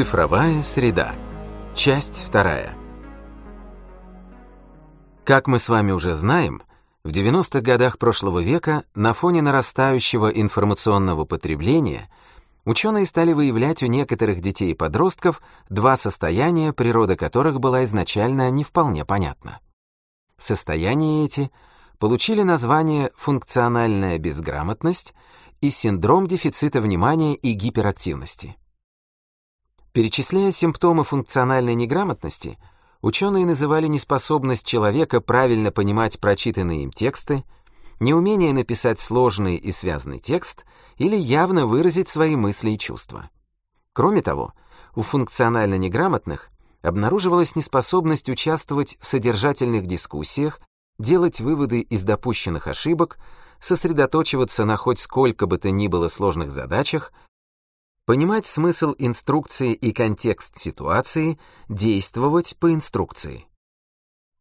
Цифровая среда. Часть вторая. Как мы с вами уже знаем, в 90-х годах прошлого века на фоне нарастающего информационного потребления ученые стали выявлять у некоторых детей и подростков два состояния, природа которых была изначально не вполне понятна. Состояния эти получили название функциональная безграмотность и синдром дефицита внимания и гиперактивности. Перечисляя симптомы функциональной неграмотности, ученые называли неспособность человека правильно понимать прочитанные им тексты, неумение написать сложный и связанный текст или явно выразить свои мысли и чувства. Кроме того, у функционально неграмотных обнаруживалась неспособность участвовать в содержательных дискуссиях, делать выводы из допущенных ошибок, сосредоточиваться на хоть сколько бы то ни было сложных задачах, понимать смысл инструкции и контекст ситуации, действовать по инструкции.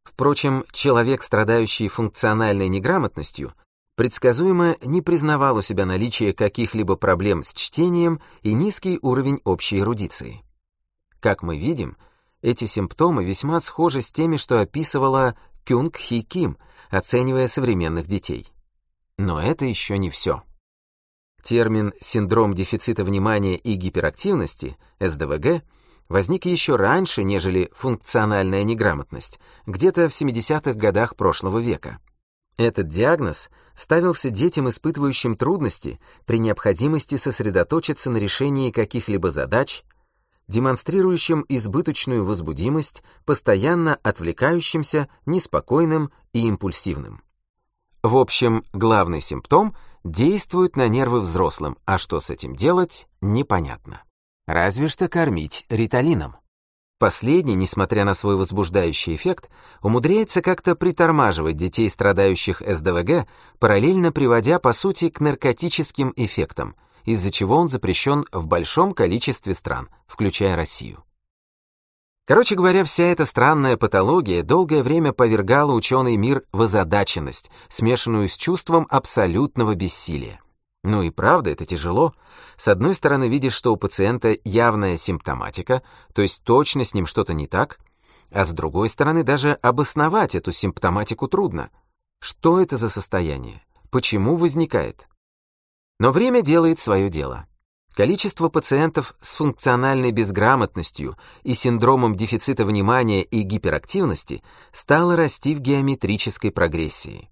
Впрочем, человек, страдающий функциональной неграмотностью, предсказуемо не признавал у себя наличие каких-либо проблем с чтением и низкий уровень общей эрудиции. Как мы видим, эти симптомы весьма схожи с теми, что описывала Кюнг Хи Ким, оценивая современных детей. Но это еще не все. Термин «синдром дефицита внимания и гиперактивности» СДВГ возник еще раньше, нежели функциональная неграмотность, где-то в 70-х годах прошлого века. Этот диагноз ставился детям, испытывающим трудности при необходимости сосредоточиться на решении каких-либо задач, демонстрирующим избыточную возбудимость, постоянно отвлекающимся, неспокойным и импульсивным. В общем, главный симптом — действует на нервы взрослым, а что с этим делать, непонятно. Разве что кормить риталином. Последний, несмотря на свой возбуждающий эффект, умудряется как-то притормаживать детей, страдающих СДВГ, параллельно приводя, по сути, к наркотическим эффектам, из-за чего он запрещен в большом количестве стран, включая Россию. Короче говоря, вся эта странная патология долгое время повергала ученый мир в озадаченность, смешанную с чувством абсолютного бессилия. Ну и правда, это тяжело. С одной стороны, видишь, что у пациента явная симптоматика, то есть точно с ним что-то не так, а с другой стороны, даже обосновать эту симптоматику трудно. Что это за состояние? Почему возникает? Но время делает свое дело. Количество пациентов с функциональной безграмотностью и синдромом дефицита внимания и гиперактивности стало расти в геометрической прогрессии.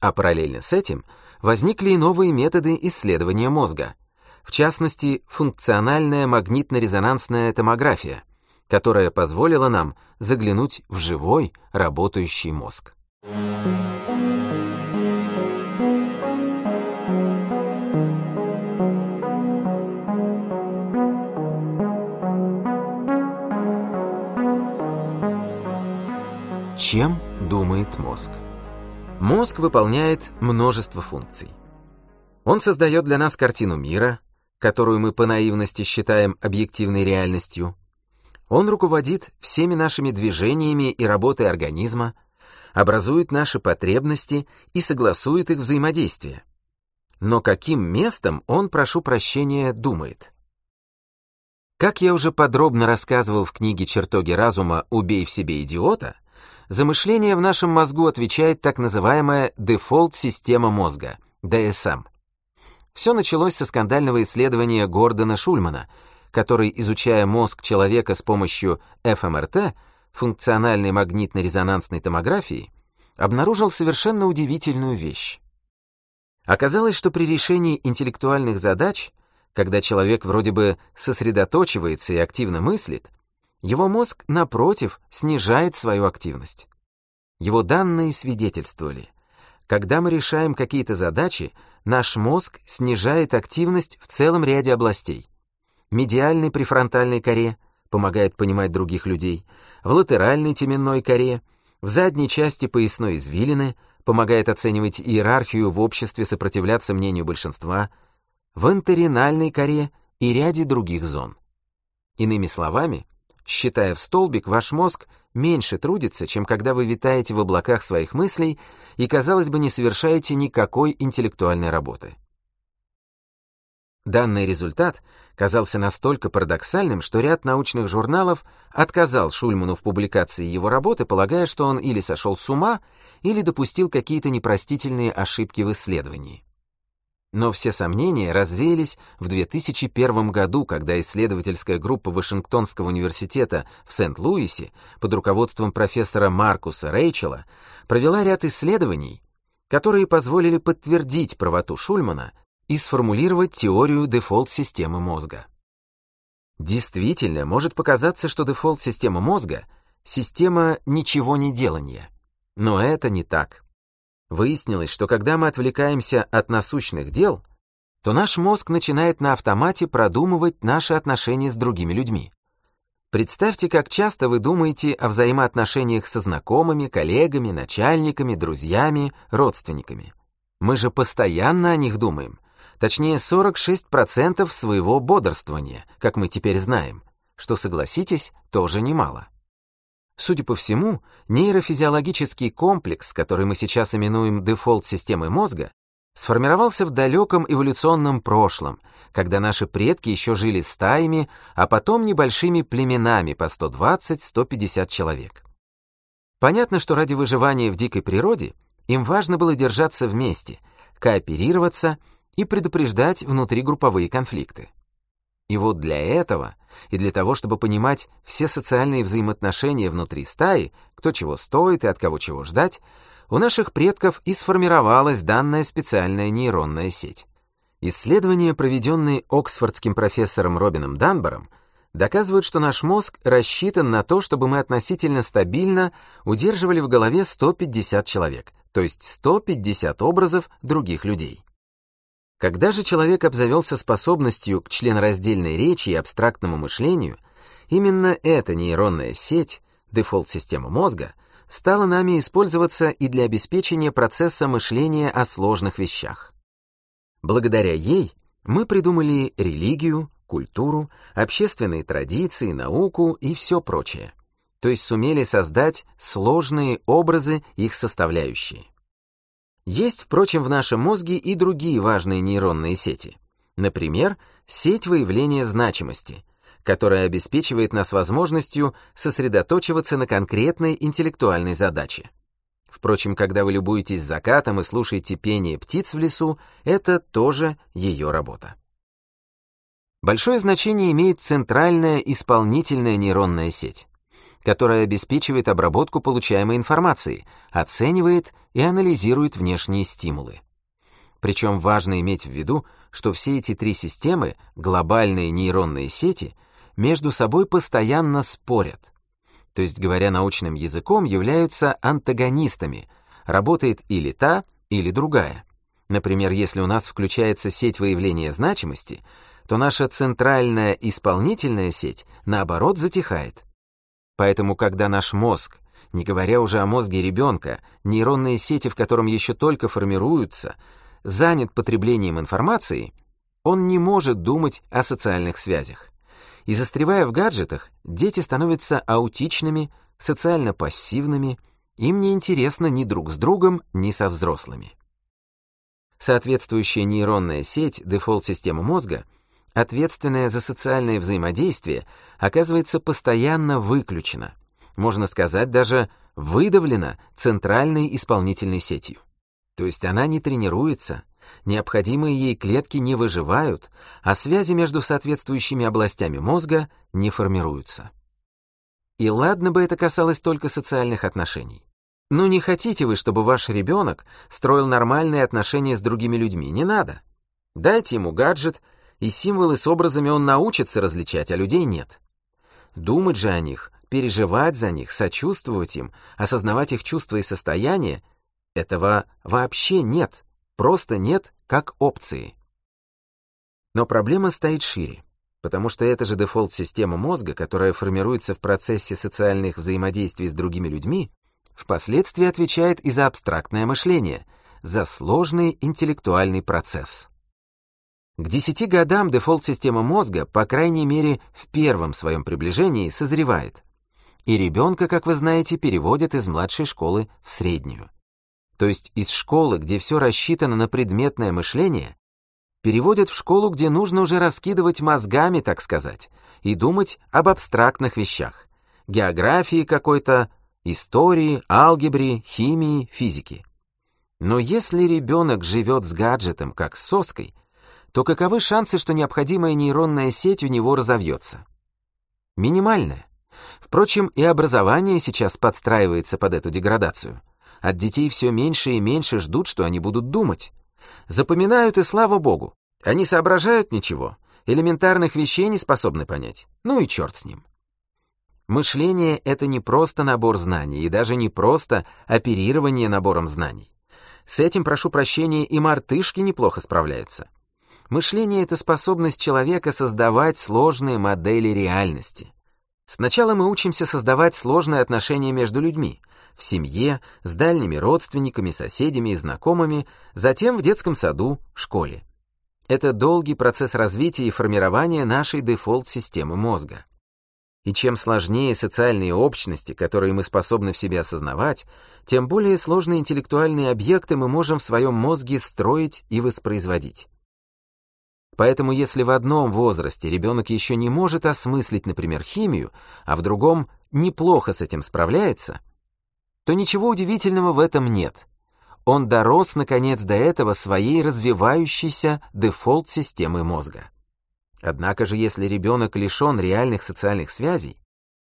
А параллельно с этим возникли и новые методы исследования мозга, в частности, функциональная магнитно-резонансная томография, которая позволила нам заглянуть в живой работающий мозг. Чем думает мозг? Мозг выполняет множество функций. Он создает для нас картину мира, которую мы по наивности считаем объективной реальностью. Он руководит всеми нашими движениями и работой организма, образует наши потребности и согласует их взаимодействие. Но каким местом он, прошу прощения, думает? Как я уже подробно рассказывал в книге «Чертоги разума. Убей в себе идиота», за мышление в нашем мозгу отвечает так называемая дефолт-система мозга, ДСМ. Все началось со скандального исследования Гордона Шульмана, который, изучая мозг человека с помощью ФМРТ, функциональной магнитно-резонансной томографии, обнаружил совершенно удивительную вещь. Оказалось, что при решении интеллектуальных задач, когда человек вроде бы сосредоточивается и активно мыслит, его мозг, напротив, снижает свою активность. Его данные свидетельствовали. Когда мы решаем какие-то задачи, наш мозг снижает активность в целом ряде областей. Медиальной префронтальной коре помогает понимать других людей, в латеральной теменной коре, в задней части поясной извилины помогает оценивать иерархию в обществе, сопротивляться мнению большинства, в энтеринальной коре и ряде других зон. Иными словами, Считая в столбик, ваш мозг меньше трудится, чем когда вы витаете в облаках своих мыслей и, казалось бы, не совершаете никакой интеллектуальной работы. Данный результат казался настолько парадоксальным, что ряд научных журналов отказал Шульману в публикации его работы, полагая, что он или сошел с ума, или допустил какие-то непростительные ошибки в исследовании. Но все сомнения развеялись в 2001 году, когда исследовательская группа Вашингтонского университета в Сент-Луисе под руководством профессора Маркуса Рейчела провела ряд исследований, которые позволили подтвердить правоту Шульмана и сформулировать теорию дефолт-системы мозга. Действительно, может показаться, что дефолт-система мозга — система ничего не делания. Но это не так. Выяснилось, что когда мы отвлекаемся от насущных дел, то наш мозг начинает на автомате продумывать наши отношения с другими людьми. Представьте, как часто вы думаете о взаимоотношениях со знакомыми, коллегами, начальниками, друзьями, родственниками. Мы же постоянно о них думаем. Точнее, 46% своего бодрствования, как мы теперь знаем, что, согласитесь, тоже немало. Судя по всему, нейрофизиологический комплекс, который мы сейчас именуем дефолт-системой мозга, сформировался в далеком эволюционном прошлом, когда наши предки еще жили стаями, а потом небольшими племенами по 120-150 человек. Понятно, что ради выживания в дикой природе им важно было держаться вместе, кооперироваться и предупреждать внутригрупповые конфликты. И вот для этого, и для того, чтобы понимать все социальные взаимоотношения внутри стаи, кто чего стоит и от кого чего ждать, у наших предков и сформировалась данная специальная нейронная сеть. Исследования, проведенные оксфордским профессором Робином Данбором, доказывают, что наш мозг рассчитан на то, чтобы мы относительно стабильно удерживали в голове 150 человек, то есть 150 образов других людей. Когда же человек обзавелся способностью к членораздельной речи и абстрактному мышлению, именно эта нейронная сеть, дефолт-система мозга, стала нами использоваться и для обеспечения процесса мышления о сложных вещах. Благодаря ей мы придумали религию, культуру, общественные традиции, науку и все прочее. То есть сумели создать сложные образы их составляющие. Есть, впрочем, в нашем мозге и другие важные нейронные сети. Например, сеть выявления значимости, которая обеспечивает нас возможностью сосредоточиваться на конкретной интеллектуальной задаче. Впрочем, когда вы любуетесь закатом и слушаете пение птиц в лесу, это тоже ее работа. Большое значение имеет центральная исполнительная нейронная сеть которая обеспечивает обработку получаемой информации, оценивает и анализирует внешние стимулы. Причем важно иметь в виду, что все эти три системы, глобальные нейронные сети, между собой постоянно спорят. То есть, говоря научным языком, являются антагонистами, работает или та, или другая. Например, если у нас включается сеть выявления значимости, то наша центральная исполнительная сеть, наоборот, затихает. Поэтому, когда наш мозг, не говоря уже о мозге ребенка, нейронные сети, в котором еще только формируются, занят потреблением информации, он не может думать о социальных связях. И застревая в гаджетах, дети становятся аутичными, социально пассивными, им не интересно ни друг с другом, ни со взрослыми. Соответствующая нейронная сеть, дефолт-система мозга — ответственная за социальное взаимодействие, оказывается постоянно выключена, можно сказать, даже выдавлена центральной исполнительной сетью. То есть она не тренируется, необходимые ей клетки не выживают, а связи между соответствующими областями мозга не формируются. И ладно бы это касалось только социальных отношений. Но не хотите вы, чтобы ваш ребенок строил нормальные отношения с другими людьми, не надо. Дайте ему гаджет и символы с образами он научится различать, а людей нет. Думать же о них, переживать за них, сочувствовать им, осознавать их чувства и состояния — этого вообще нет, просто нет как опции. Но проблема стоит шире, потому что это же дефолт-система мозга, которая формируется в процессе социальных взаимодействий с другими людьми, впоследствии отвечает и за абстрактное мышление, за сложный интеллектуальный процесс. К 10 годам дефолт-система мозга, по крайней мере, в первом своем приближении, созревает. И ребенка, как вы знаете, переводят из младшей школы в среднюю. То есть из школы, где все рассчитано на предметное мышление, переводят в школу, где нужно уже раскидывать мозгами, так сказать, и думать об абстрактных вещах. Географии какой-то, истории, алгебре, химии, физике. Но если ребенок живет с гаджетом, как с соской, то каковы шансы, что необходимая нейронная сеть у него разовьется? Минимальная. Впрочем, и образование сейчас подстраивается под эту деградацию. От детей все меньше и меньше ждут, что они будут думать. Запоминают и слава богу. Они соображают ничего, элементарных вещей не способны понять. Ну и черт с ним. Мышление — это не просто набор знаний и даже не просто оперирование набором знаний. С этим, прошу прощения, и мартышки неплохо справляются. Мышление — это способность человека создавать сложные модели реальности. Сначала мы учимся создавать сложные отношения между людьми, в семье, с дальними родственниками, соседями и знакомыми, затем в детском саду, школе. Это долгий процесс развития и формирования нашей дефолт-системы мозга. И чем сложнее социальные общности, которые мы способны в себе осознавать, тем более сложные интеллектуальные объекты мы можем в своем мозге строить и воспроизводить. Поэтому если в одном возрасте ребенок еще не может осмыслить, например, химию, а в другом неплохо с этим справляется, то ничего удивительного в этом нет. Он дорос, наконец, до этого своей развивающейся дефолт-системы мозга. Однако же, если ребенок лишен реальных социальных связей,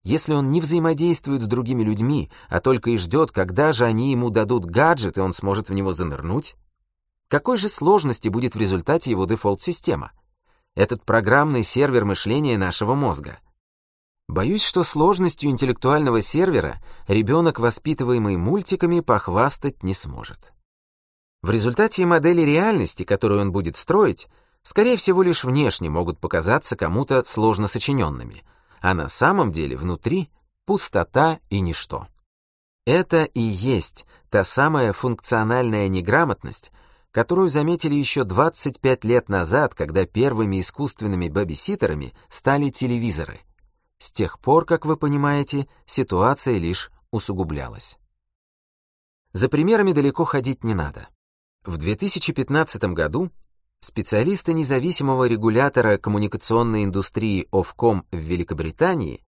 если он не взаимодействует с другими людьми, а только и ждет, когда же они ему дадут гаджет, и он сможет в него занырнуть, какой же сложности будет в результате его дефолт-система? Этот программный сервер мышления нашего мозга. Боюсь, что сложностью интеллектуального сервера ребенок, воспитываемый мультиками, похвастать не сможет. В результате модели реальности, которую он будет строить, скорее всего, лишь внешне могут показаться кому-то сложно сочиненными, а на самом деле внутри пустота и ничто. Это и есть та самая функциональная неграмотность, которую заметили еще 25 лет назад, когда первыми искусственными бэбиситерами стали телевизоры. С тех пор, как вы понимаете, ситуация лишь усугублялась. За примерами далеко ходить не надо. В 2015 году Специалисты независимого регулятора коммуникационной индустрии Ofcom в Великобритании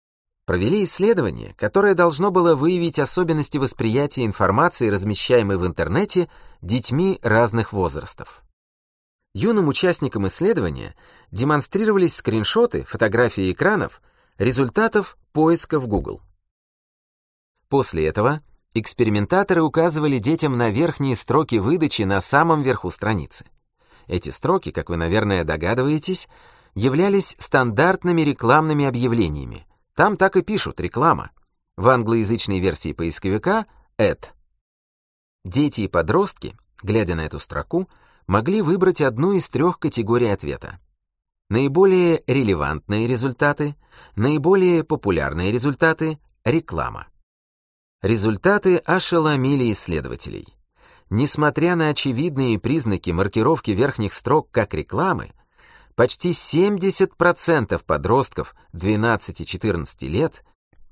провели исследование, которое должно было выявить особенности восприятия информации, размещаемой в интернете, детьми разных возрастов. Юным участникам исследования демонстрировались скриншоты, фотографии экранов, результатов поиска в Google. После этого экспериментаторы указывали детям на верхние строки выдачи на самом верху страницы. Эти строки, как вы, наверное, догадываетесь, являлись стандартными рекламными объявлениями. Там так и пишут «реклама». В англоязычной версии поисковика «ad». Дети и подростки, глядя на эту строку, могли выбрать одну из трех категорий ответа. Наиболее релевантные результаты, наиболее популярные результаты, реклама. Результаты ошеломили исследователей. Несмотря на очевидные признаки маркировки верхних строк как рекламы, почти 70% подростков 12-14 лет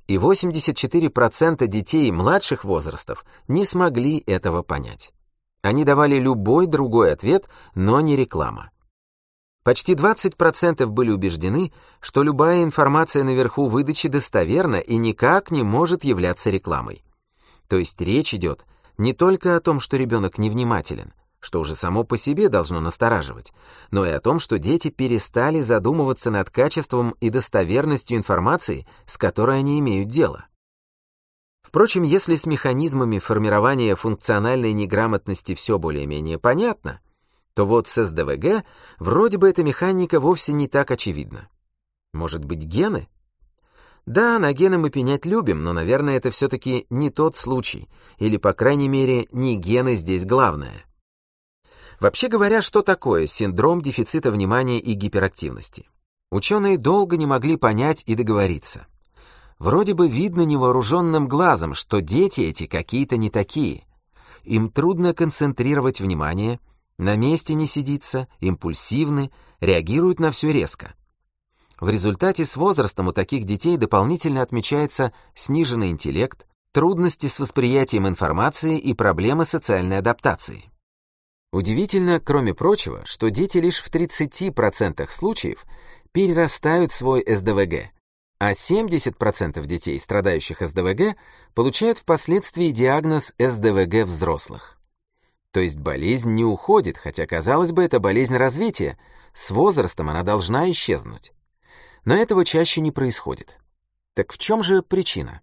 и 84% детей младших возрастов не смогли этого понять. Они давали любой другой ответ, но не реклама. Почти 20% были убеждены, что любая информация наверху выдачи достоверна и никак не может являться рекламой. То есть речь идет не только о том, что ребенок невнимателен, что уже само по себе должно настораживать, но и о том, что дети перестали задумываться над качеством и достоверностью информации, с которой они имеют дело. Впрочем, если с механизмами формирования функциональной неграмотности все более-менее понятно, то вот с СДВГ вроде бы эта механика вовсе не так очевидна. Может быть, гены? Да, на гены мы пенять любим, но, наверное, это все-таки не тот случай, или, по крайней мере, не гены здесь главное. Вообще говоря, что такое синдром дефицита внимания и гиперактивности? Ученые долго не могли понять и договориться. Вроде бы видно невооруженным глазом, что дети эти какие-то не такие. Им трудно концентрировать внимание, на месте не сидится, импульсивны, реагируют на все резко. В результате с возрастом у таких детей дополнительно отмечается сниженный интеллект, трудности с восприятием информации и проблемы социальной адаптации. Удивительно, кроме прочего, что дети лишь в 30% случаев перерастают свой СДВГ, а 70% детей, страдающих СДВГ, получают впоследствии диагноз СДВГ взрослых. То есть болезнь не уходит, хотя, казалось бы, это болезнь развития, с возрастом она должна исчезнуть. Но этого чаще не происходит. Так в чем же причина?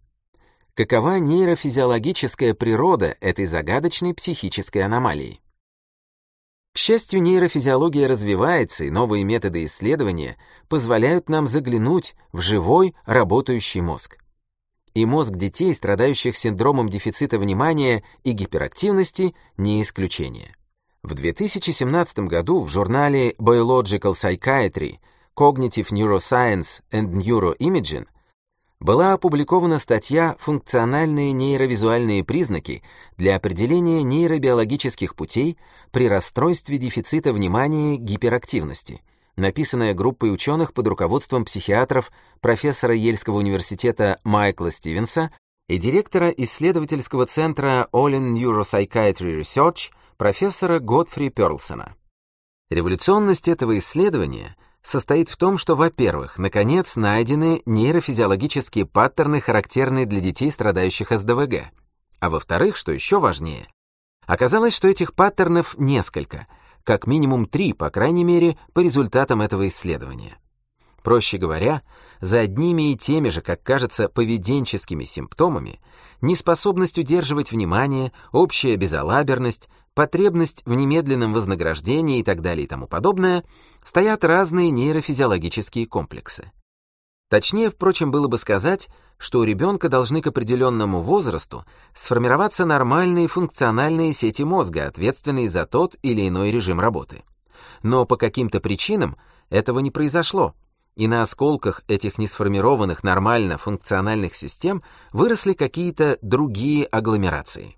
Какова нейрофизиологическая природа этой загадочной психической аномалии? К счастью, нейрофизиология развивается, и новые методы исследования позволяют нам заглянуть в живой, работающий мозг. И мозг детей, страдающих синдромом дефицита внимания и гиперактивности, не исключение. В 2017 году в журнале Biological Psychiatry Cognitive Neuroscience and Neuroimaging была опубликована статья «Функциональные нейровизуальные признаки для определения нейробиологических путей при расстройстве дефицита внимания гиперактивности», написанная группой ученых под руководством психиатров профессора Ельского университета Майкла Стивенса и директора исследовательского центра Olin Neuropsychiatry Research профессора Готфри Перлсона. Революционность этого исследования — состоит в том, что, во-первых, наконец найдены нейрофизиологические паттерны, характерные для детей, страдающих СДВГ, а во-вторых, что еще важнее, оказалось, что этих паттернов несколько, как минимум три, по крайней мере, по результатам этого исследования. Проще говоря, за одними и теми же, как кажется, поведенческими симптомами, неспособность удерживать внимание, общая безалаберность, потребность в немедленном вознаграждении и так далее и тому подобное, стоят разные нейрофизиологические комплексы. Точнее, впрочем, было бы сказать, что у ребенка должны к определенному возрасту сформироваться нормальные функциональные сети мозга, ответственные за тот или иной режим работы. Но по каким-то причинам этого не произошло, и на осколках этих несформированных нормально функциональных систем выросли какие-то другие агломерации.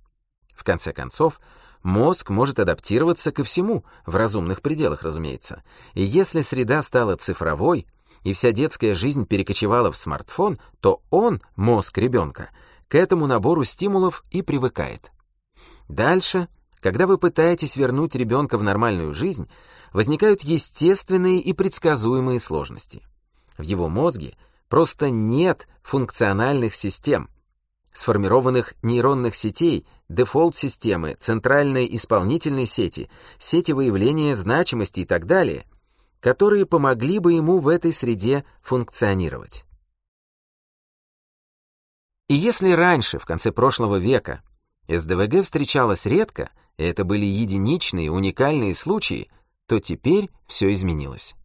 В конце концов, мозг может адаптироваться ко всему, в разумных пределах, разумеется. И если среда стала цифровой, и вся детская жизнь перекочевала в смартфон, то он, мозг ребенка, к этому набору стимулов и привыкает. Дальше, когда вы пытаетесь вернуть ребенка в нормальную жизнь, возникают естественные и предсказуемые сложности. В его мозге просто нет функциональных систем, сформированных нейронных сетей, дефолт-системы, центральной исполнительной сети, сети выявления значимости и так далее, которые помогли бы ему в этой среде функционировать. И если раньше, в конце прошлого века, СДВГ встречалось редко, и это были единичные, уникальные случаи, то теперь все изменилось.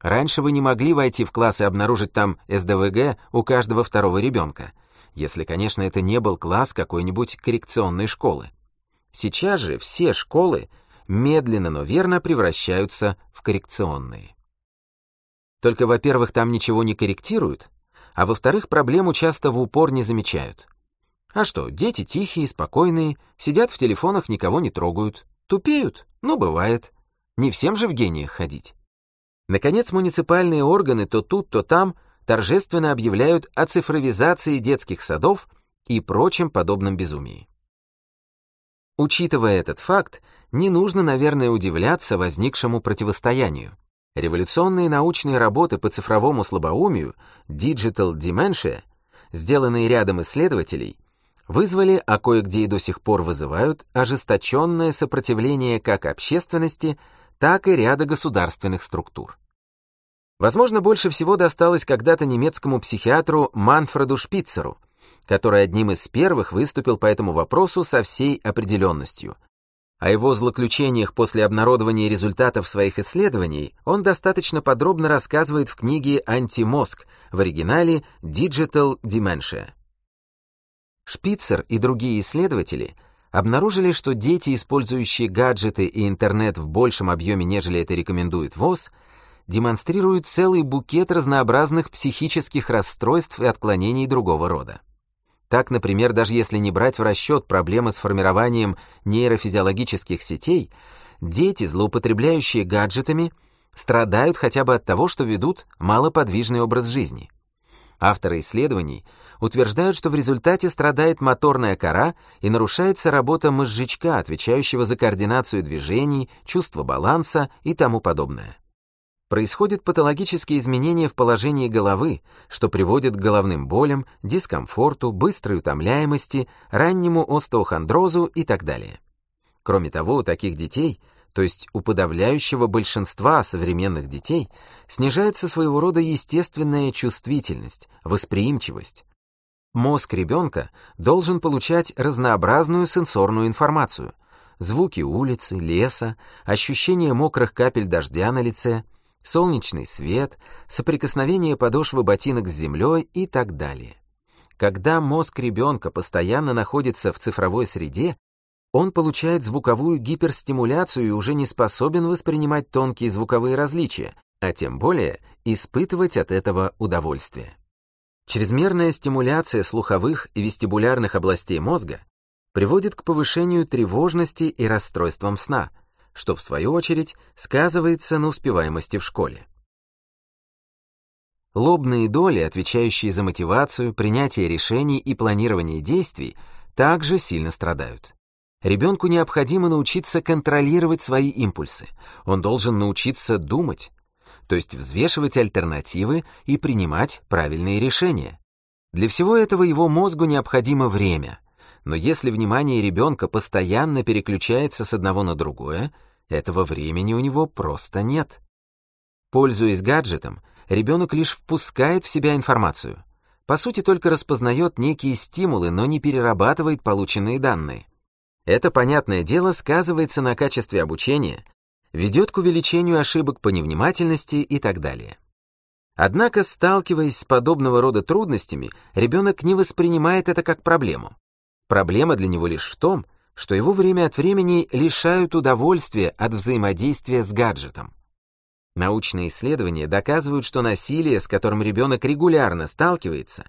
Раньше вы не могли войти в класс и обнаружить там СДВГ у каждого второго ребенка, если, конечно, это не был класс какой-нибудь коррекционной школы. Сейчас же все школы медленно, но верно превращаются в коррекционные. Только, во-первых, там ничего не корректируют, а во-вторых, проблему часто в упор не замечают. А что, дети тихие, спокойные, сидят в телефонах, никого не трогают. Тупеют? Ну, бывает. Не всем же в гениях ходить. Наконец, муниципальные органы то тут, то там торжественно объявляют о цифровизации детских садов и прочем подобном безумии. Учитывая этот факт, не нужно, наверное, удивляться возникшему противостоянию. Революционные научные работы по цифровому слабоумию Digital Dementia, сделанные рядом исследователей, вызвали, а кое-где и до сих пор вызывают, ожесточенное сопротивление как общественности, так и ряда государственных структур. Возможно, больше всего досталось когда-то немецкому психиатру Манфреду Шпицеру, который одним из первых выступил по этому вопросу со всей определенностью. О его злоключениях после обнародования результатов своих исследований он достаточно подробно рассказывает в книге «Антимозг» в оригинале «Digital Dementia». Шпицер и другие исследователи обнаружили, что дети, использующие гаджеты и интернет в большем объеме, нежели это рекомендует ВОЗ, демонстрируют целый букет разнообразных психических расстройств и отклонений другого рода. Так, например, даже если не брать в расчет проблемы с формированием нейрофизиологических сетей, дети, злоупотребляющие гаджетами, страдают хотя бы от того, что ведут малоподвижный образ жизни. Авторы исследований утверждают, что в результате страдает моторная кора и нарушается работа мозжечка, отвечающего за координацию движений, чувство баланса и тому подобное. Происходят патологические изменения в положении головы, что приводит к головным болям, дискомфорту, быстрой утомляемости, раннему остеохондрозу и так далее. Кроме того, у таких детей – то есть у подавляющего большинства современных детей, снижается своего рода естественная чувствительность, восприимчивость. Мозг ребенка должен получать разнообразную сенсорную информацию, звуки улицы, леса, ощущение мокрых капель дождя на лице, солнечный свет, соприкосновение подошвы ботинок с землей и так далее. Когда мозг ребенка постоянно находится в цифровой среде, он получает звуковую гиперстимуляцию и уже не способен воспринимать тонкие звуковые различия, а тем более испытывать от этого удовольствие. Чрезмерная стимуляция слуховых и вестибулярных областей мозга приводит к повышению тревожности и расстройствам сна, что в свою очередь сказывается на успеваемости в школе. Лобные доли, отвечающие за мотивацию, принятие решений и планирование действий, также сильно страдают. Ребенку необходимо научиться контролировать свои импульсы. Он должен научиться думать, то есть взвешивать альтернативы и принимать правильные решения. Для всего этого его мозгу необходимо время. Но если внимание ребенка постоянно переключается с одного на другое, этого времени у него просто нет. Пользуясь гаджетом, ребенок лишь впускает в себя информацию. По сути, только распознает некие стимулы, но не перерабатывает полученные данные. Это, понятное дело, сказывается на качестве обучения, ведет к увеличению ошибок по невнимательности и так далее. Однако, сталкиваясь с подобного рода трудностями, ребенок не воспринимает это как проблему. Проблема для него лишь в том, что его время от времени лишают удовольствия от взаимодействия с гаджетом. Научные исследования доказывают, что насилие, с которым ребенок регулярно сталкивается,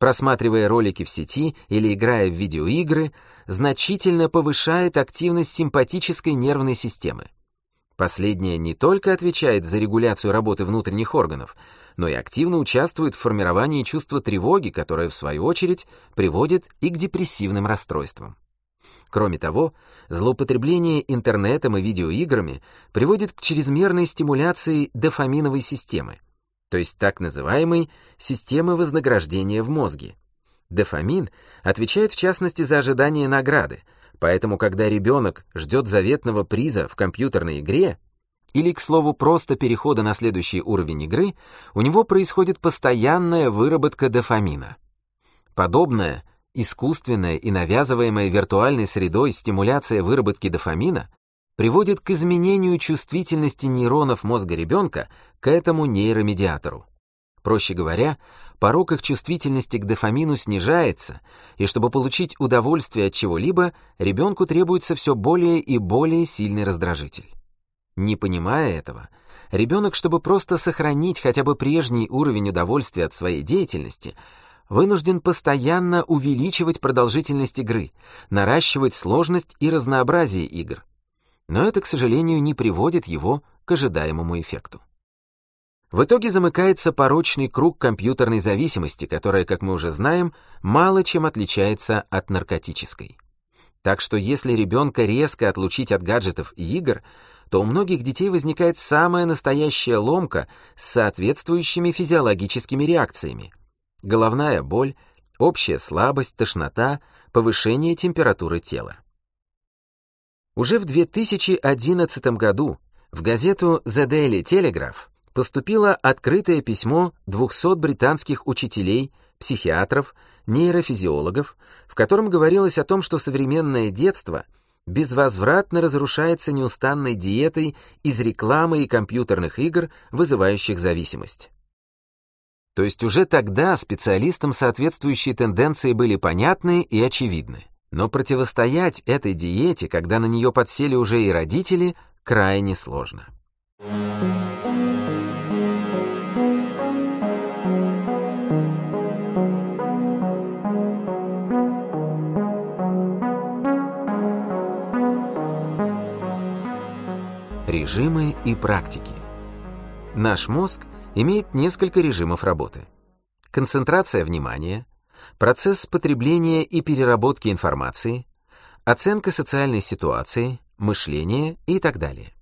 просматривая ролики в сети или играя в видеоигры, значительно повышает активность симпатической нервной системы. Последняя не только отвечает за регуляцию работы внутренних органов, но и активно участвует в формировании чувства тревоги, которое, в свою очередь, приводит и к депрессивным расстройствам. Кроме того, злоупотребление интернетом и видеоиграми приводит к чрезмерной стимуляции дофаминовой системы, то есть так называемой системы вознаграждения в мозге. Дофамин отвечает в частности за ожидание награды, поэтому когда ребенок ждет заветного приза в компьютерной игре, или, к слову, просто перехода на следующий уровень игры, у него происходит постоянная выработка дофамина. Подобная, искусственная и навязываемая виртуальной средой стимуляция выработки дофамина приводит к изменению чувствительности нейронов мозга ребенка к этому нейромедиатору. Проще говоря, порог их чувствительности к дофамину снижается, и чтобы получить удовольствие от чего-либо, ребенку требуется все более и более сильный раздражитель. Не понимая этого, ребенок, чтобы просто сохранить хотя бы прежний уровень удовольствия от своей деятельности, вынужден постоянно увеличивать продолжительность игры, наращивать сложность и разнообразие игр, но это, к сожалению, не приводит его к ожидаемому эффекту. В итоге замыкается порочный круг компьютерной зависимости, которая, как мы уже знаем, мало чем отличается от наркотической. Так что если ребенка резко отлучить от гаджетов и игр, то у многих детей возникает самая настоящая ломка с соответствующими физиологическими реакциями. Головная боль, общая слабость, тошнота, повышение температуры тела. Уже в 2011 году в газету The Daily Telegraph поступило открытое письмо 200 британских учителей, психиатров, нейрофизиологов, в котором говорилось о том, что современное детство безвозвратно разрушается неустанной диетой из рекламы и компьютерных игр, вызывающих зависимость. То есть уже тогда специалистам соответствующие тенденции были понятны и очевидны. Но противостоять этой диете, когда на нее подсели уже и родители, крайне сложно. Режимы и практики. Наш мозг имеет несколько режимов работы. концентрация внимания, процесс потребления и переработки информации, оценка социальной ситуации, мышление и так далее.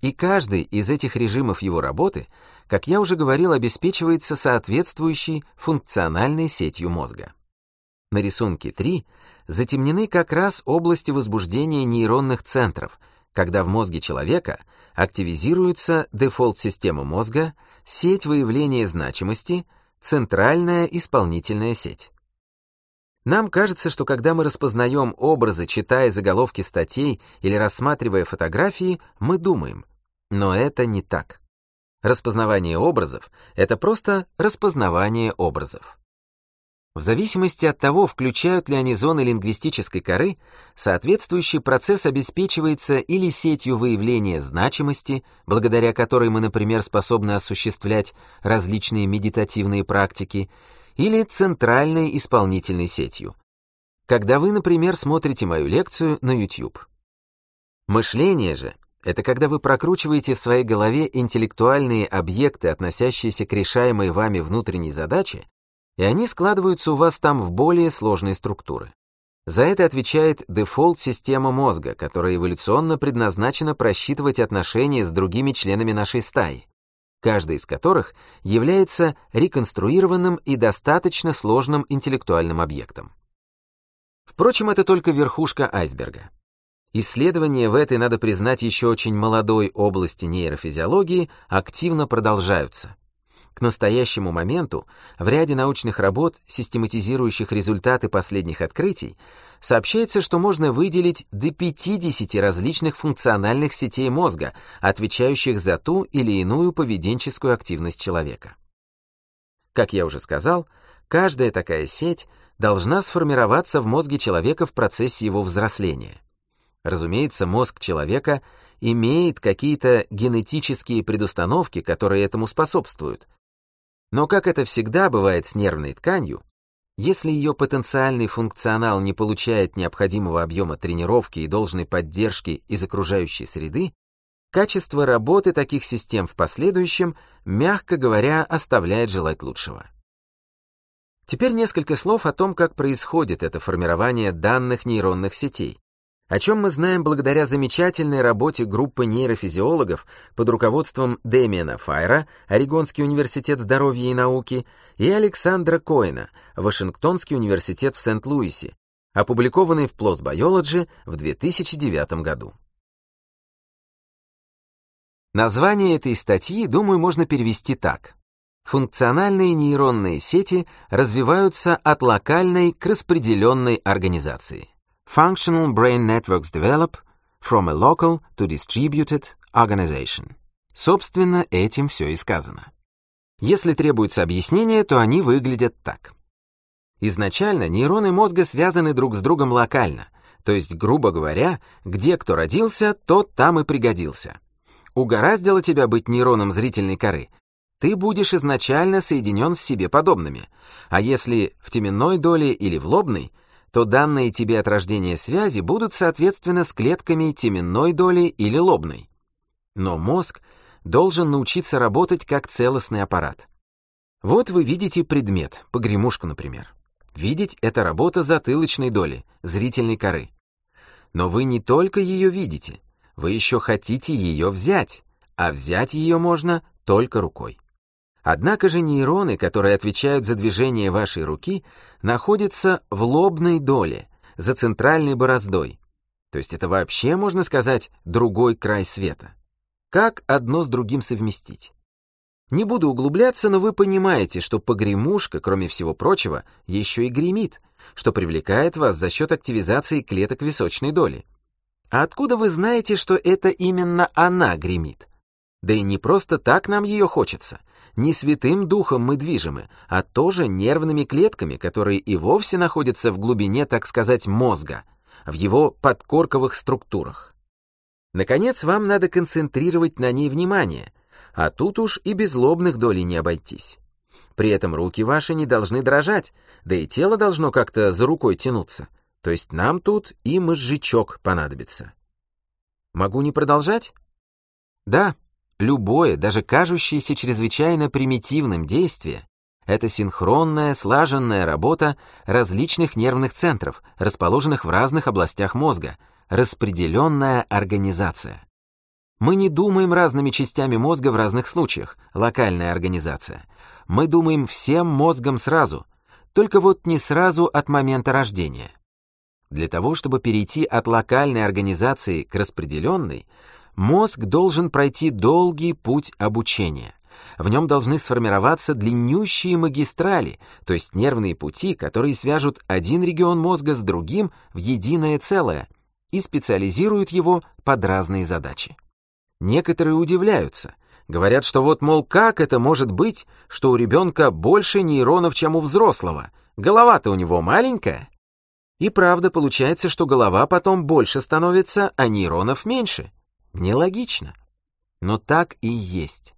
И каждый из этих режимов его работы, как я уже говорил, обеспечивается соответствующей функциональной сетью мозга. На рисунке 3 затемнены как раз области возбуждения нейронных центров, когда в мозге человека активизируется дефолт-система мозга, сеть выявления значимости, центральная исполнительная сеть. Нам кажется, что когда мы распознаем образы, читая заголовки статей или рассматривая фотографии, мы думаем. Но это не так. Распознавание образов — это просто распознавание образов. В зависимости от того, включают ли они зоны лингвистической коры, соответствующий процесс обеспечивается или сетью выявления значимости, благодаря которой мы, например, способны осуществлять различные медитативные практики, или центральной исполнительной сетью. Когда вы, например, смотрите мою лекцию на YouTube. Мышление же — это когда вы прокручиваете в своей голове интеллектуальные объекты, относящиеся к решаемой вами внутренней задаче, и они складываются у вас там в более сложные структуры. За это отвечает дефолт-система мозга, которая эволюционно предназначена просчитывать отношения с другими членами нашей стаи, каждый из которых является реконструированным и достаточно сложным интеллектуальным объектом. Впрочем, это только верхушка айсберга. Исследования в этой, надо признать, еще очень молодой области нейрофизиологии активно продолжаются. К настоящему моменту в ряде научных работ, систематизирующих результаты последних открытий, сообщается, что можно выделить до 50 различных функциональных сетей мозга, отвечающих за ту или иную поведенческую активность человека. Как я уже сказал, каждая такая сеть должна сформироваться в мозге человека в процессе его взросления. Разумеется, мозг человека имеет какие-то генетические предустановки, которые этому способствуют, но как это всегда бывает с нервной тканью, если ее потенциальный функционал не получает необходимого объема тренировки и должной поддержки из окружающей среды, качество работы таких систем в последующем, мягко говоря, оставляет желать лучшего. Теперь несколько слов о том, как происходит это формирование данных нейронных сетей, о чем мы знаем благодаря замечательной работе группы нейрофизиологов под руководством Дэмиана Файра, Орегонский университет здоровья и науки, и Александра Коэна, Вашингтонский университет в Сент-Луисе, опубликованной в PLOS Biology в 2009 году. Название этой статьи, думаю, можно перевести так. Функциональные нейронные сети развиваются от локальной к распределенной организации. Functional brain networks develop from a local to distributed organization. Собственно, этим все и сказано. Если требуется объяснение, то они выглядят так. Изначально нейроны мозга связаны друг с другом локально, то есть, грубо говоря, где кто родился, тот там и пригодился. Угораздило тебя быть нейроном зрительной коры, ты будешь изначально соединен с себе подобными, а если в теменной доле или в лобной, то данные тебе от рождения связи будут соответственно с клетками теменной доли или лобной. Но мозг должен научиться работать как целостный аппарат. Вот вы видите предмет, погремушку, например. Видеть — это работа затылочной доли, зрительной коры. Но вы не только ее видите, вы еще хотите ее взять, а взять ее можно только рукой. Однако же нейроны, которые отвечают за движение вашей руки, находятся в лобной доле, за центральной бороздой. То есть это вообще, можно сказать, другой край света. Как одно с другим совместить? Не буду углубляться, но вы понимаете, что погремушка, кроме всего прочего, еще и гремит, что привлекает вас за счет активизации клеток височной доли. А откуда вы знаете, что это именно она гремит? Да и не просто так нам ее хочется — не святым духом мы движемы, а тоже нервными клетками, которые и вовсе находятся в глубине, так сказать, мозга, в его подкорковых структурах. Наконец, вам надо концентрировать на ней внимание, а тут уж и без лобных долей не обойтись. При этом руки ваши не должны дрожать, да и тело должно как-то за рукой тянуться. То есть нам тут и мозжечок понадобится. Могу не продолжать? Да, Любое, даже кажущееся чрезвычайно примитивным действие Это синхронная, слаженная работа различных нервных центров, расположенных в разных областях мозга, распределенная организация. Мы не думаем разными частями мозга в разных случаях, локальная организация. Мы думаем всем мозгом сразу, только вот не сразу от момента рождения. Для того, чтобы перейти от локальной организации к распределенной, мозг должен пройти долгий путь обучения. В нем должны сформироваться длиннющие магистрали, то есть нервные пути, которые свяжут один регион мозга с другим в единое целое и специализируют его под разные задачи. Некоторые удивляются, говорят, что вот, мол, как это может быть, что у ребенка больше нейронов, чем у взрослого? Голова-то у него маленькая. И правда получается, что голова потом больше становится, а нейронов меньше. Нелогично. Но так и есть.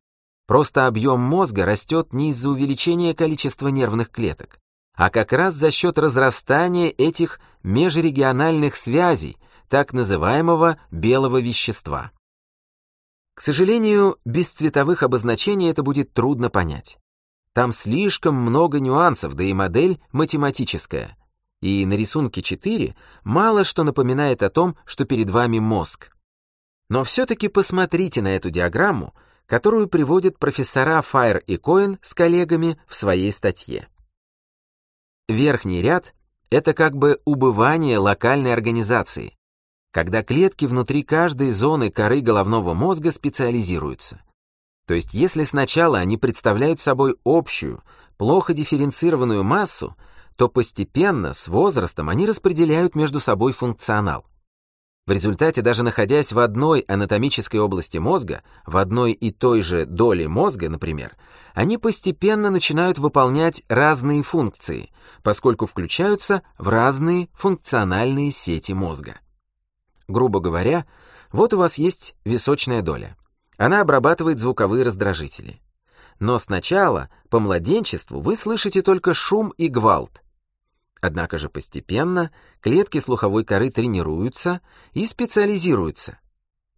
Просто объем мозга растет не из-за увеличения количества нервных клеток, а как раз за счет разрастания этих межрегиональных связей, так называемого белого вещества. К сожалению, без цветовых обозначений это будет трудно понять. Там слишком много нюансов, да и модель математическая. И на рисунке 4 мало что напоминает о том, что перед вами мозг. Но все-таки посмотрите на эту диаграмму, которую приводят профессора Файер и Коэн с коллегами в своей статье. Верхний ряд — это как бы убывание локальной организации, когда клетки внутри каждой зоны коры головного мозга специализируются. То есть если сначала они представляют собой общую, плохо дифференцированную массу, то постепенно, с возрастом, они распределяют между собой функционал. В результате, даже находясь в одной анатомической области мозга, в одной и той же доле мозга, например, они постепенно начинают выполнять разные функции, поскольку включаются в разные функциональные сети мозга. Грубо говоря, вот у вас есть височная доля. Она обрабатывает звуковые раздражители. Но сначала, по младенчеству, вы слышите только шум и гвалт. Однако же постепенно клетки слуховой коры тренируются и специализируются.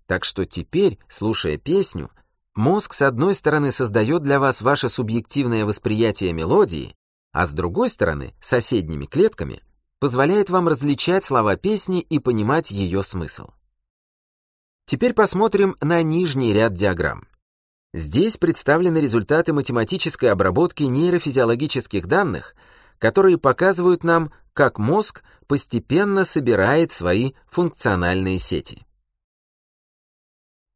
Так что теперь, слушая песню, мозг с одной стороны создает для вас ваше субъективное восприятие мелодии, а с другой стороны, соседними клетками, позволяет вам различать слова песни и понимать ее смысл. Теперь посмотрим на нижний ряд диаграмм. Здесь представлены результаты математической обработки нейрофизиологических данных, которые показывают нам, как мозг постепенно собирает свои функциональные сети.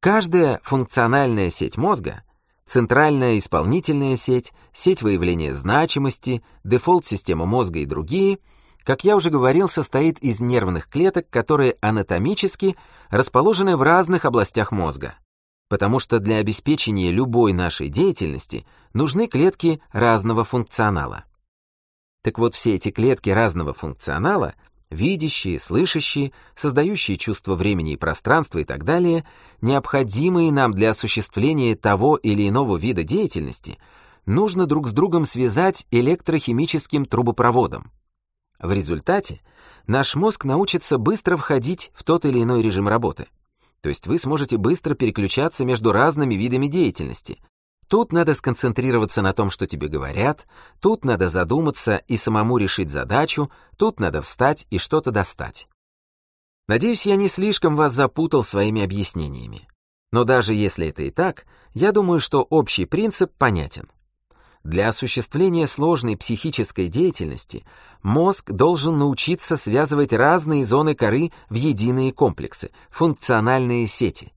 Каждая функциональная сеть мозга — центральная исполнительная сеть, сеть выявления значимости, дефолт-система мозга и другие — как я уже говорил, состоит из нервных клеток, которые анатомически расположены в разных областях мозга. Потому что для обеспечения любой нашей деятельности нужны клетки разного функционала. Так вот, все эти клетки разного функционала, видящие, слышащие, создающие чувство времени и пространства и так далее, необходимые нам для осуществления того или иного вида деятельности, нужно друг с другом связать электрохимическим трубопроводом. В результате наш мозг научится быстро входить в тот или иной режим работы. То есть вы сможете быстро переключаться между разными видами деятельности. Тут надо сконцентрироваться на том, что тебе говорят, тут надо задуматься и самому решить задачу, тут надо встать и что-то достать. Надеюсь, я не слишком вас запутал своими объяснениями. Но даже если это и так, я думаю, что общий принцип понятен. Для осуществления сложной психической деятельности мозг должен научиться связывать разные зоны коры в единые комплексы, функциональные сети.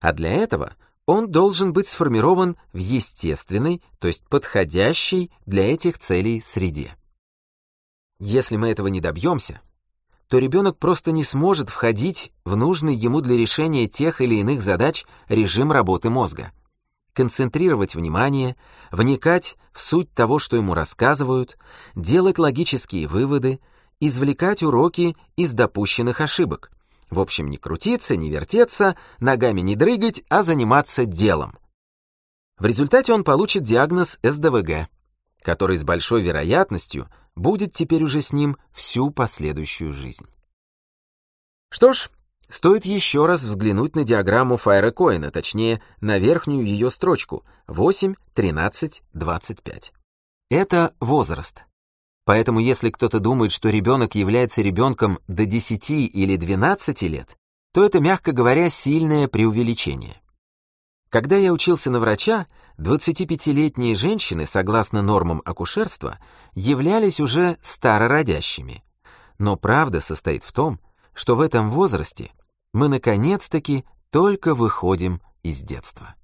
А для этого он должен быть сформирован в естественной, то есть подходящей для этих целей среде. Если мы этого не добьемся, то ребенок просто не сможет входить в нужный ему для решения тех или иных задач режим работы мозга концентрировать внимание, вникать в суть того, что ему рассказывают, делать логические выводы, извлекать уроки из допущенных ошибок. В общем, не крутиться, не вертеться, ногами не дрыгать, а заниматься делом. В результате он получит диагноз СДВГ, который с большой вероятностью будет теперь уже с ним всю последующую жизнь. Что ж, Стоит еще раз взглянуть на диаграмму Файра точнее, на верхнюю ее строчку 8, 13, 25. Это возраст. Поэтому если кто-то думает, что ребенок является ребенком до 10 или 12 лет, то это, мягко говоря, сильное преувеличение. Когда я учился на врача, 25-летние женщины, согласно нормам акушерства, являлись уже старородящими. Но правда состоит в том, что в этом возрасте мы наконец-таки только выходим из детства.